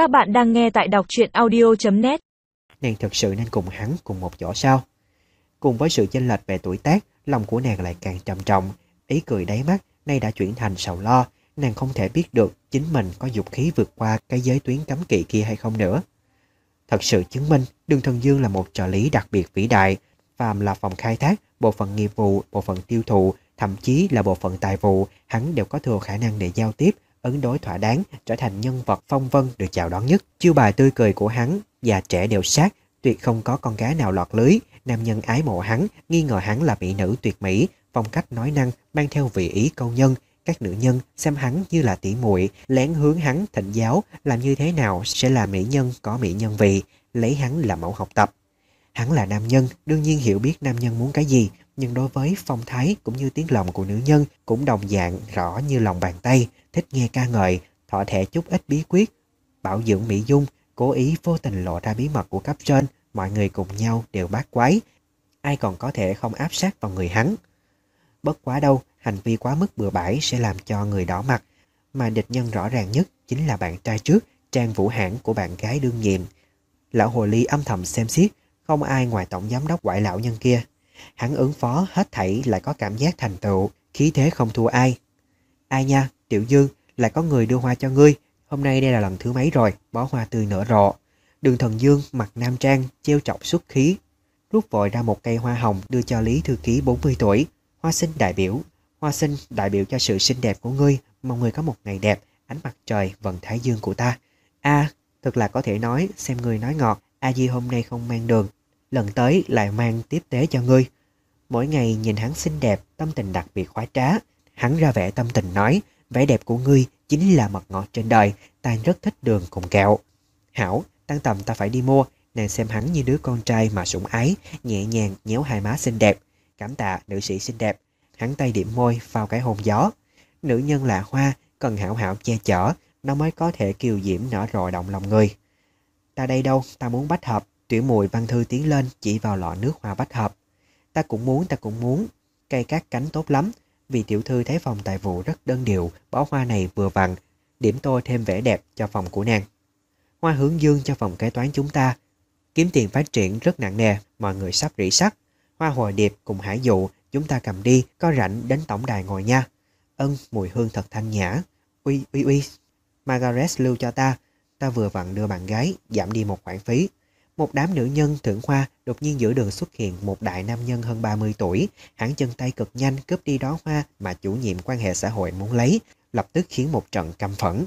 Các bạn đang nghe tại đọc truyện audio.net Nàng thật sự nên cùng hắn cùng một chỗ sao? Cùng với sự chênh lệch về tuổi tác, lòng của nàng lại càng trầm trọng. Ý cười đáy mắt, nay đã chuyển thành sầu lo. Nàng không thể biết được chính mình có dục khí vượt qua cái giới tuyến cấm kỵ kia hay không nữa. Thật sự chứng minh, Đường Thần Dương là một trợ lý đặc biệt vĩ đại. Phàm là phòng khai thác, bộ phận nghiệp vụ, bộ phận tiêu thụ, thậm chí là bộ phận tài vụ, hắn đều có thừa khả năng để giao tiếp, ứng đối thỏa đáng, trở thành nhân vật phong vân được chào đón nhất. Chiêu bài tươi cười của hắn, già trẻ đều sát, tuyệt không có con gái nào lọt lưới. Nam nhân ái mộ hắn, nghi ngờ hắn là mỹ nữ tuyệt mỹ, phong cách nói năng mang theo vị ý câu nhân. Các nữ nhân xem hắn như là tỉ muội lén hướng hắn thịnh giáo, làm như thế nào sẽ là mỹ nhân có mỹ nhân vị, lấy hắn là mẫu học tập. Hắn là nam nhân, đương nhiên hiểu biết nam nhân muốn cái gì, nhưng đối với phong thái cũng như tiếng lòng của nữ nhân cũng đồng dạng rõ như lòng bàn tay, thích nghe ca ngợi, thọ thẻ chút ít bí quyết, bảo dưỡng mỹ dung, cố ý vô tình lộ ra bí mật của cấp trên, mọi người cùng nhau đều bát quái, ai còn có thể không áp sát vào người hắn. Bất quá đâu, hành vi quá mức bừa bãi sẽ làm cho người đỏ mặt, mà địch nhân rõ ràng nhất chính là bạn trai trước, trang vũ hãng của bạn gái đương nhiệm. Lão hồ ly âm thầm xem xiết, không ai ngoài tổng giám đốc ngoại lão nhân kia. Hắn ứng phó hết thảy lại có cảm giác thành tựu, khí thế không thua ai. Ai nha, Tiểu Dương, lại có người đưa hoa cho ngươi. Hôm nay đây là lần thứ mấy rồi, bó hoa tươi nở rộ. Đường thần Dương mặc nam trang, treo chọc xuất khí. Rút vội ra một cây hoa hồng đưa cho Lý Thư Ký 40 tuổi. Hoa sinh đại biểu. Hoa sinh đại biểu cho sự xinh đẹp của ngươi. Mong ngươi có một ngày đẹp, ánh mặt trời, vận thái dương của ta. a thật là có thể nói, xem người nói ngọt. A Di hôm nay không mang đường. Lần tới lại mang tiếp tế cho ngươi. Mỗi ngày nhìn hắn xinh đẹp, tâm tình đặc biệt khoái trá. Hắn ra vẻ tâm tình nói, vẻ đẹp của ngươi chính là mật ngọt trên đời, ta rất thích đường cùng kẹo. Hảo, tăng tầm ta phải đi mua, nàng xem hắn như đứa con trai mà sủng ái, nhẹ nhàng nhéo hai má xinh đẹp. Cảm tạ nữ sĩ xinh đẹp, hắn tay điểm môi vào cái hồn gió. Nữ nhân là hoa, cần hảo hảo che chở, nó mới có thể kiều diễm nở rộ động lòng người. Ta đây đâu, ta muốn bách hợp, tiểu mùi văn thư tiến lên chỉ vào lọ nước hoa bách hợp. Ta cũng muốn, ta cũng muốn, cây cát cánh tốt lắm, vì tiểu thư thấy phòng tài vụ rất đơn điệu, bó hoa này vừa vặn, điểm tô thêm vẻ đẹp cho phòng của nàng. Hoa hướng dương cho phòng kế toán chúng ta. Kiếm tiền phát triển rất nặng nề, mọi người sắp rỉ sắt. Hoa hồi điệp cùng hải dụ, chúng ta cầm đi, có rảnh đến tổng đài ngồi nha. Ân, mùi hương thật thanh nhã. Uy, uy, uy. Margaret lưu cho ta, ta vừa vặn đưa bạn gái, giảm đi một khoản phí. Một đám nữ nhân thưởng hoa đột nhiên giữa đường xuất hiện một đại nam nhân hơn 30 tuổi, hắn chân tay cực nhanh cướp đi đó hoa mà chủ nhiệm quan hệ xã hội muốn lấy, lập tức khiến một trận căm phẫn.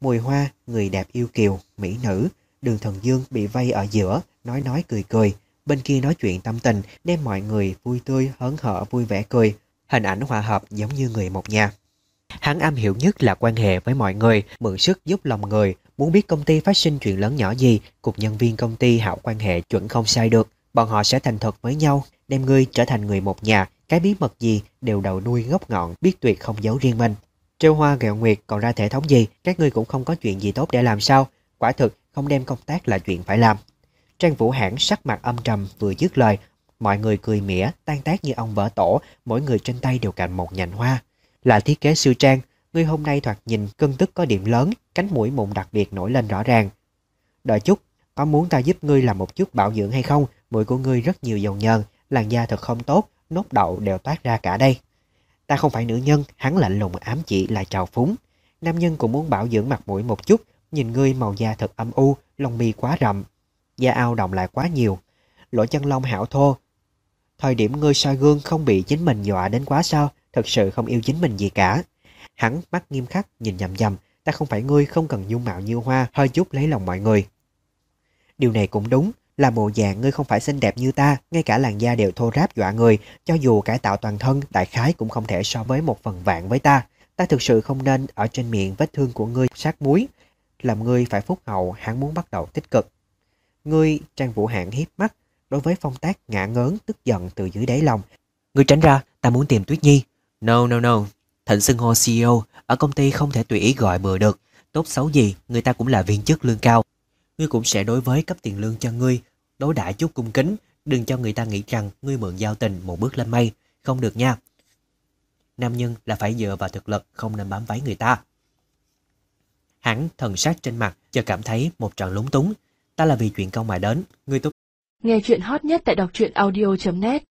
Mùi hoa, người đẹp yêu kiều, mỹ nữ, đường thần dương bị vây ở giữa, nói nói cười cười, bên kia nói chuyện tâm tình, đem mọi người vui tươi, hớn hở, vui vẻ cười. Hình ảnh hòa hợp giống như người một nhà. Hắn am hiểu nhất là quan hệ với mọi người, mượn sức giúp lòng người, muốn biết công ty phát sinh chuyện lớn nhỏ gì, cục nhân viên công ty hảo quan hệ chuẩn không sai được. Bọn họ sẽ thành thật với nhau, đem ngươi trở thành người một nhà, cái bí mật gì đều đầu đuôi gốc ngọn, biết tuyệt không giấu riêng mình. Trêu hoa gẹo nguyệt còn ra thể thống gì, các ngươi cũng không có chuyện gì tốt để làm sao. Quả thực, không đem công tác là chuyện phải làm. Trang Vũ Hãn sắc mặt âm trầm vừa dứt lời, mọi người cười mỉa, tan tác như ông vỡ tổ, mỗi người trên tay đều cạnh một nhành hoa. Là thiết kế siêu Trang, ngươi hôm nay thoạt nhìn cân tức có điểm lớn, cánh mũi mụn đặc biệt nổi lên rõ ràng. Đợi chút, có muốn ta giúp ngươi làm một chút bảo dưỡng hay không? Mũi của ngươi rất nhiều dầu nhờn, làn da thật không tốt, nốt đậu đều toát ra cả đây. Ta không phải nữ nhân, hắn lạnh lùng ám chỉ là trào phúng. Nam nhân cũng muốn bảo dưỡng mặt mũi một chút, nhìn ngươi màu da thật âm u, lông mi quá rậm, da ao động lại quá nhiều, lỗ chân lông hảo thô. Thời điểm ngươi soi gương không bị chính mình dọa đến quá sao, thật sự không yêu chính mình gì cả. Hắn mắt nghiêm khắc nhìn nhầm nhầm, ta không phải ngươi không cần dung mạo như hoa, hơi chút lấy lòng mọi người. Điều này cũng đúng, là bộ dạng ngươi không phải xinh đẹp như ta, ngay cả làn da đều thô ráp dọa người, cho dù cải tạo toàn thân, đại khái cũng không thể so với một phần vạn với ta. Ta thực sự không nên ở trên miệng vết thương của ngươi sát muối, làm ngươi phải phúc hậu, hắn muốn bắt đầu tích cực. Ngươi, Trang Vũ hạng hiếp mắt, đối với phong tác ngã ngớn tức giận từ dưới đáy lòng. Ngươi tránh ra, ta muốn tìm Tuyết Nhi. No, no, no. Thịnh xưng hô CEO, ở công ty không thể tùy ý gọi bừa được. Tốt xấu gì, người ta cũng là viên chức lương cao. Ngươi cũng sẽ đối với cấp tiền lương cho ngươi, đối đãi chút cung kính, đừng cho người ta nghĩ rằng ngươi mượn giao tình một bước lên mây. Không được nha. Nam nhân là phải dựa vào thực lực, không nên bám váy người ta. Hắn thần sắc trên mặt cho cảm thấy một trận lúng túng. Ta là vì chuyện công mà đến, ngươi tốt. Nghe chuyện hot nhất tại đọc truyện audio.net